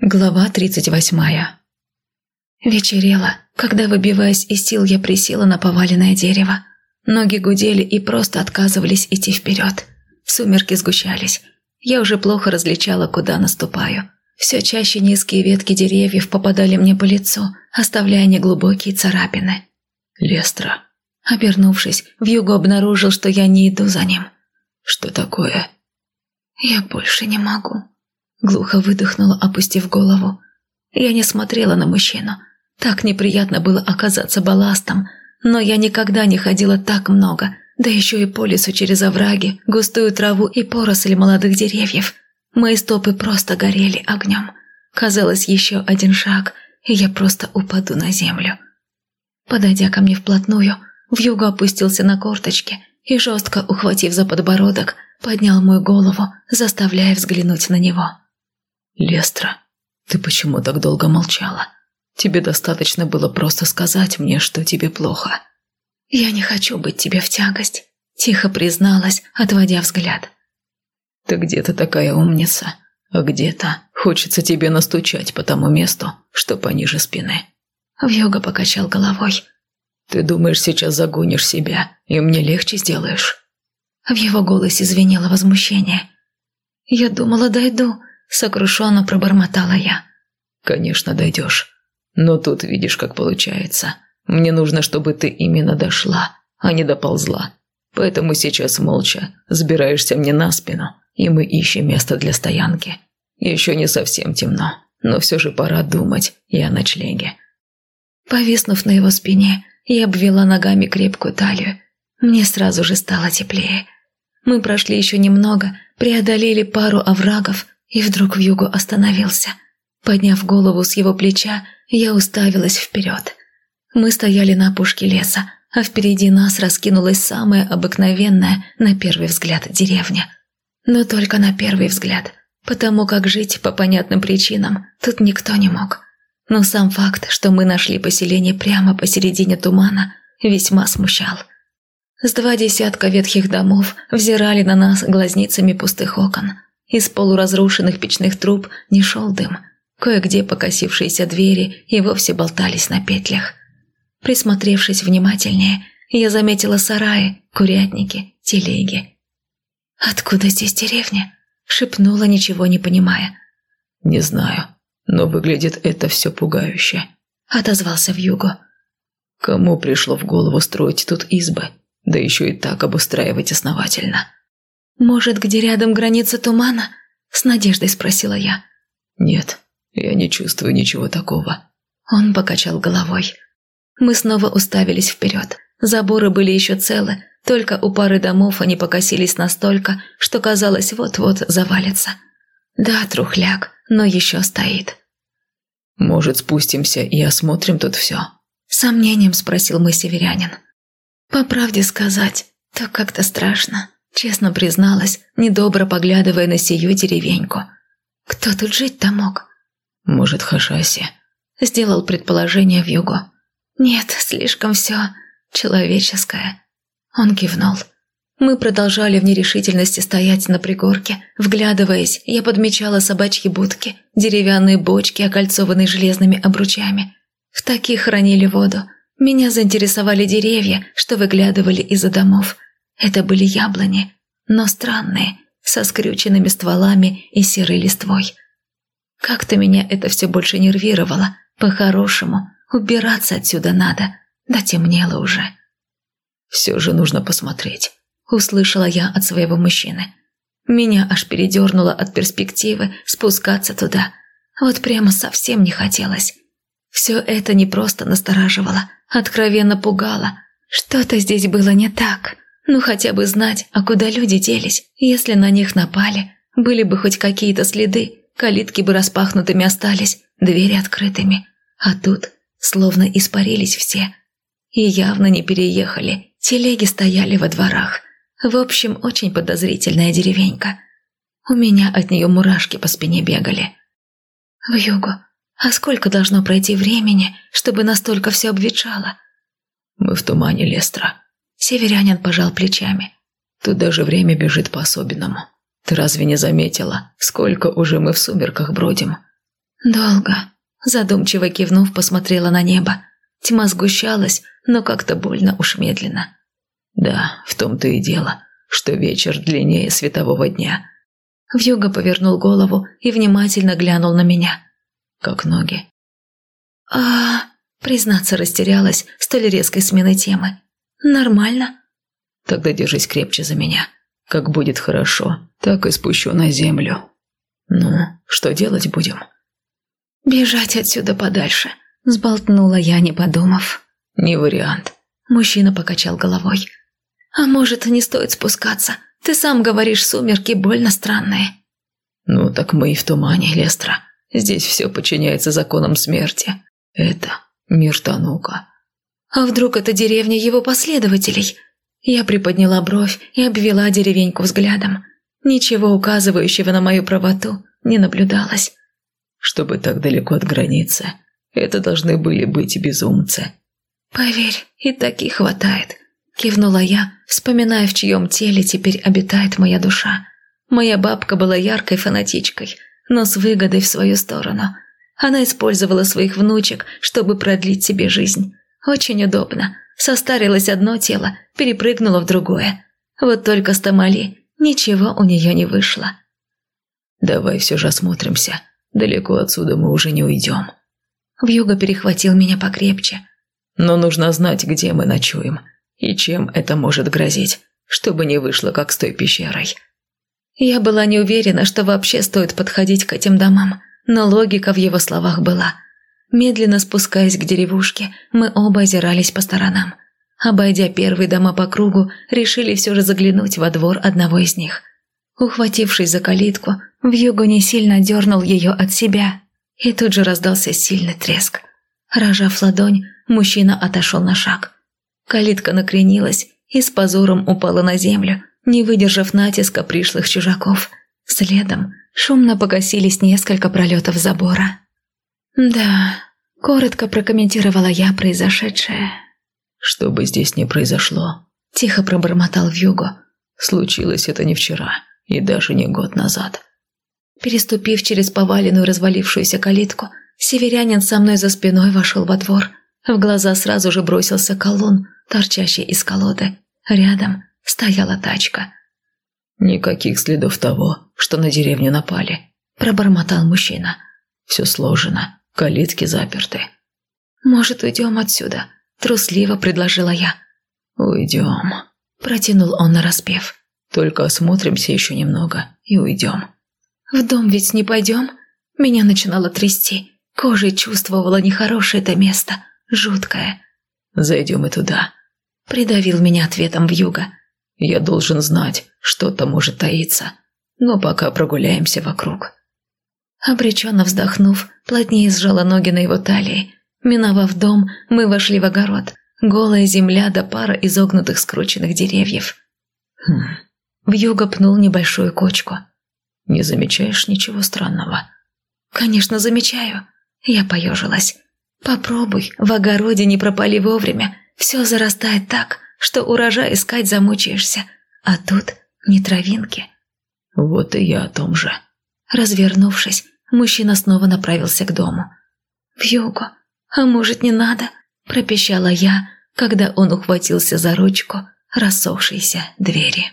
Глава тридцать восьмая. Вечерело, когда, выбиваясь из сил, я присела на поваленное дерево. Ноги гудели и просто отказывались идти вперед. Сумерки сгущались. Я уже плохо различала, куда наступаю. Все чаще низкие ветки деревьев попадали мне по лицу, оставляя неглубокие царапины. Лестра. Обернувшись, Вьюго обнаружил, что я не иду за ним. «Что такое?» «Я больше не могу», Глухо выдохнула, опустив голову. Я не смотрела на мужчину. Так неприятно было оказаться балластом, но я никогда не ходила так много, да еще и по лесу через овраги, густую траву и поросли молодых деревьев. Мои стопы просто горели огнем. Казалось, еще один шаг, и я просто упаду на землю. Подойдя ко мне вплотную, вьюга опустился на корточки и, жестко ухватив за подбородок, поднял мою голову, заставляя взглянуть на него. «Лестра, ты почему так долго молчала? Тебе достаточно было просто сказать мне, что тебе плохо». «Я не хочу быть тебе в тягость», – тихо призналась, отводя взгляд. «Ты где-то такая умница, а где-то хочется тебе настучать по тому месту, что пониже спины». Вьюга покачал головой. «Ты думаешь, сейчас загонишь себя, и мне легче сделаешь?» В его голосе звенело возмущение. «Я думала, дойду, Сокрушенно пробормотала я. «Конечно дойдешь. Но тут видишь, как получается. Мне нужно, чтобы ты именно дошла, а не доползла. Поэтому сейчас молча сбираешься мне на спину, и мы ищем место для стоянки. Еще не совсем темно, но все же пора думать и о ночлеге». Повиснув на его спине, я обвела ногами крепкую талию. Мне сразу же стало теплее. Мы прошли еще немного, преодолели пару оврагов и вдруг Вьюгу остановился. Подняв голову с его плеча, я уставилась вперед. Мы стояли на опушке леса, а впереди нас раскинулась самая обыкновенная, на первый взгляд, деревня. Но только на первый взгляд, потому как жить по понятным причинам тут никто не мог. Но сам факт, что мы нашли поселение прямо посередине тумана, весьма смущал. С два десятка ветхих домов взирали на нас глазницами пустых окон – из полуразрушенных печных труб не шел дым. Кое-где покосившиеся двери и вовсе болтались на петлях. Присмотревшись внимательнее, я заметила сараи, курятники, телеги. «Откуда здесь деревня?» – шепнула, ничего не понимая. «Не знаю, но выглядит это все пугающе», – отозвался Вьюго. «Кому пришло в голову строить тут избы, да еще и так обустраивать основательно?» «Может, где рядом граница тумана?» – с надеждой спросила я. «Нет, я не чувствую ничего такого». Он покачал головой. Мы снова уставились вперед. Заборы были еще целы, только у пары домов они покосились настолько, что казалось вот-вот завалится. Да, трухляк, но еще стоит. «Может, спустимся и осмотрим тут все?» Сомнением спросил мой северянин. «По правде сказать, то как-то страшно». Честно призналась, недобро поглядывая на сию деревеньку. Кто тут жить-то мог? Может, Хашаси? Сделал предположение в югу. Нет, слишком все человеческое. Он кивнул. Мы продолжали в нерешительности стоять на пригорке. Вглядываясь, я подмечала собачьи будки, деревянные бочки, окольцованные железными обручами. В таких хранили воду. Меня заинтересовали деревья, что выглядывали из-за домов – это были яблони, но странные, со скрюченными стволами и серой листвой. Как-то меня это все больше нервировало. По-хорошему, убираться отсюда надо. Да темнело уже. «Все же нужно посмотреть», – услышала я от своего мужчины. Меня аж передернуло от перспективы спускаться туда. Вот прямо совсем не хотелось. Все это не просто настораживало, откровенно пугало. Что-то здесь было не так. Ну хотя бы знать, а куда люди делись, если на них напали. Были бы хоть какие-то следы, калитки бы распахнутыми остались, двери открытыми. А тут словно испарились все. И явно не переехали, телеги стояли во дворах. В общем, очень подозрительная деревенька. У меня от нее мурашки по спине бегали. В югу. А сколько должно пройти времени, чтобы настолько все обветшало? Мы в тумане Лестра. Северянин пожал плечами. Тут даже время бежит по-особенному. Ты разве не заметила, сколько уже мы в сумерках бродим? «Долго», – задумчиво кивнув, посмотрела на небо. Тьма сгущалась, но как-то больно уж медленно. «Да, в том-то и дело, что вечер длиннее светового дня». Вьюга повернул голову и внимательно глянул на меня. «Как ноги?» «А...» Признаться, растерялась столь резкой сменой темы. «Нормально?» «Тогда держись крепче за меня. Как будет хорошо, так и спущу на землю. Ну, что делать будем?» «Бежать отсюда подальше», – сболтнула я, не подумав. «Не вариант». Мужчина покачал головой. «А может, не стоит спускаться? Ты сам говоришь, сумерки больно странные». «Ну, так мы и в тумане, Лестра. Здесь все подчиняется законам смерти. Это мир Танука». «А вдруг это деревня его последователей?» Я приподняла бровь и обвела деревеньку взглядом. Ничего указывающего на мою правоту не наблюдалось. Чтобы так далеко от границы, это должны были быть безумцы. «Поверь, и таких хватает», – кивнула я, вспоминая, в чьем теле теперь обитает моя душа. Моя бабка была яркой фанатичкой, но с выгодой в свою сторону. Она использовала своих внучек, чтобы продлить себе жизнь. Очень удобно. Состарилось одно тело, перепрыгнуло в другое. Вот только с Тамали ничего у нее не вышло. «Давай все же осмотримся. Далеко отсюда мы уже не уйдем». Вьюга перехватил меня покрепче. «Но нужно знать, где мы ночуем и чем это может грозить, чтобы не вышло, как с той пещерой». Я была не уверена, что вообще стоит подходить к этим домам, но логика в его словах была. Медленно спускаясь к деревушке, мы оба озирались по сторонам. Обойдя первые дома по кругу, решили все же заглянуть во двор одного из них. Ухватившись за калитку, Вьюго не сильно дернул ее от себя, и тут же раздался сильный треск. Рожав ладонь, мужчина отошел на шаг. Калитка накренилась и с позором упала на землю, не выдержав натиска пришлых чужаков. Следом шумно погасились несколько пролетов забора. «Да», – коротко прокомментировала я произошедшее. «Что бы здесь ни произошло», – тихо пробормотал Вьюго. «Случилось это не вчера и даже не год назад». Переступив через поваленную развалившуюся калитку, северянин со мной за спиной вошел во двор. В глаза сразу же бросился колонн, торчащий из колоды. Рядом стояла тачка. «Никаких следов того, что на деревню напали», – пробормотал мужчина. «Все сложено, калитки заперты». «Может, уйдем отсюда?» – трусливо предложила я. «Уйдем», – протянул он нараспев. «Только осмотримся еще немного и уйдем». «В дом ведь не пойдем?» Меня начинало трясти. Кожей чувствовала нехорошее это место, жуткое. «Зайдем и туда», – придавил меня ответом в юго. «Я должен знать, что там может таиться, но пока прогуляемся вокруг». Обреченно вздохнув, плотнее сжала ноги на его талии. Миновав дом, мы вошли в огород. Голая земля до пара изогнутых скрученных деревьев. Хм. Вьюга пнул небольшую кочку. Не замечаешь ничего странного?» «Конечно, замечаю». Я поежилась. «Попробуй, в огороде не пропали вовремя. Все зарастает так, что урожай искать замучаешься. А тут не травинки». «Вот и я о том же». Развернувшись, мужчина снова направился к дому. «Вьюго, а может, не надо?» – пропищала я, когда он ухватился за ручку рассохшейся двери.